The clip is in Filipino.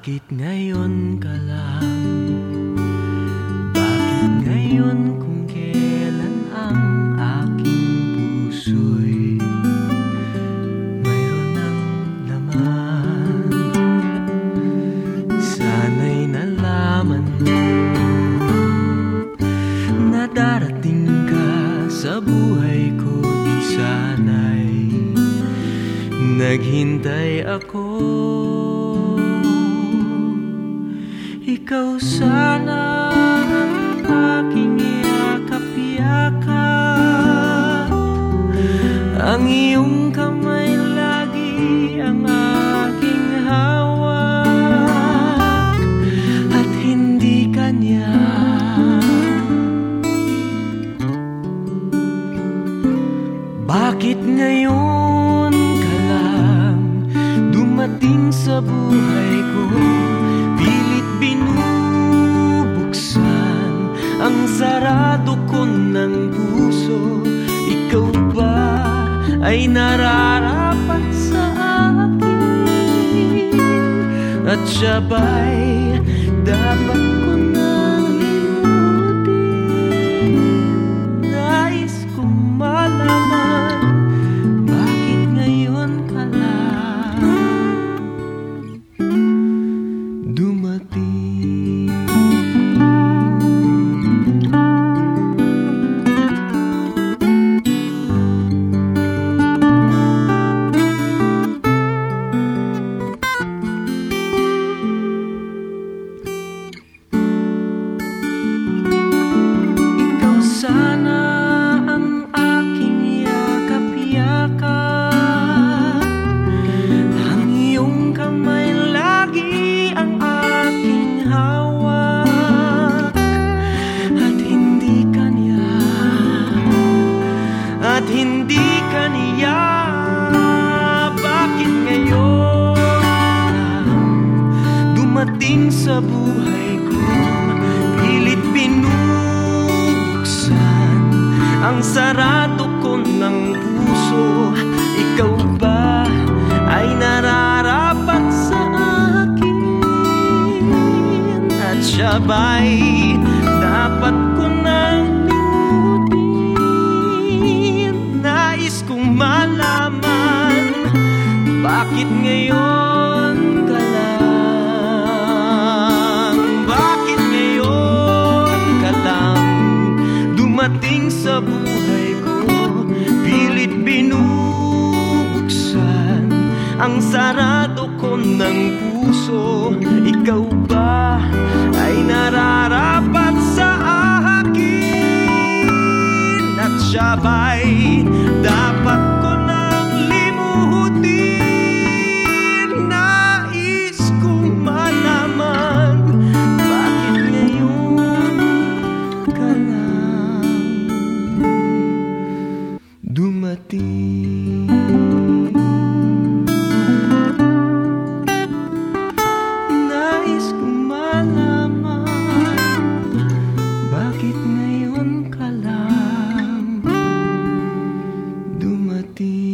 Bakit ngayon ka lang? Bakit ngayon kung kailan ang aking puso'y mayroon ng laman? Sana'y nalaman mo na darating ka sa buhay ko Di sana'y naghintay ako ikaw sana ang aking yakap-yakap Ang iyong kamay lagi ang aking hawak At hindi kanya. Bakit ngayon ka lang dumating sa buhay ko binubuksan ang sarado ko ng puso. Ikaw ba ay nararapat sa akin. At siya ba'y dapat At siya ba'y dapat ko nang limutin. Nais kong malaman Bakit ngayon ka Bakit ngayon ka Dumating sa buhay ko Pilit binubuksan Ang sarado ko ng puso sabay dapat ko nang limuhutin nais kong malaman bakit ngayon ka lang dumating. ti.